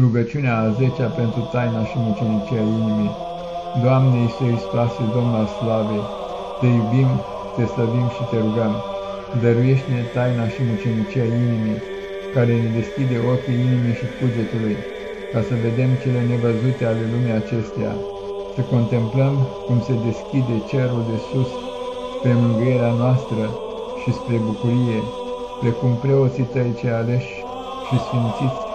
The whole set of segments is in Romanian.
Rugăciunea a zecea pentru taina și mucenicia inimii. Doamne Iisus Hristoase, Domnul al Slavei, Te iubim, Te slăbim și Te rugăm. Dăruiește-ne taina și mucenicia inimii, care ne deschide ochii inimii și cugetului, ca să vedem cele nevăzute ale lumii acesteia, să contemplăm cum se deschide cerul de sus spre mângâierea noastră și spre bucurie, precum preoții tăi ce aleși și sfințiți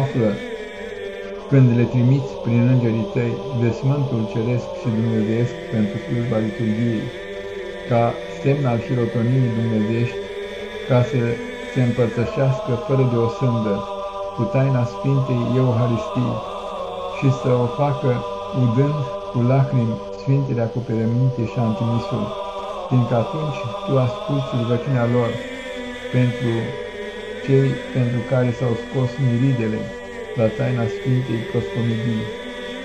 află când le trimiți prin îngerii tăi vesmântul ceresc și dumnezeiesc pentru slujba liturgiei, ca semn al hirotoniei dumnezeiești, ca să se împărtășească fără de o sândă cu taina Sfintei Euharistii și să o facă udând cu lacrimi Sfintele acoperăminte și antimisul, fiindcă atunci Tu asculți rugăciunea lor pentru cei pentru care s-au scos miridele la taina Sfintei Coscomidii,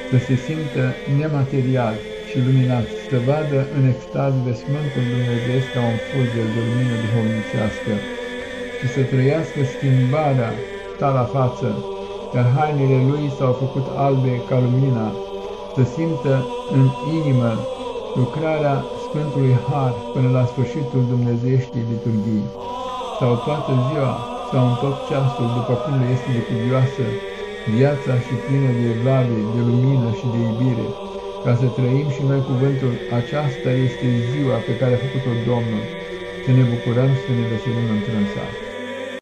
să se simtă nematerial și luminat, să vadă în extaz vesmântul Dumnezeu ca un fulger de lumină duhovnicească și să trăiască schimbarea ta la față, iar hainele lui s-au făcut albe ca lumina, să simtă în inimă lucrarea Sfântului Har până la sfârșitul Dumnezeieștii liturghii, sau toată ziua sau în tot ceasul, după cum le este de cuvioasă, viața și plină de evlavie, de lumină și de iubire, ca să trăim și noi cuvântul, aceasta este ziua pe care a făcut-o Domnul, să ne bucurăm și să ne veselim într-un sat.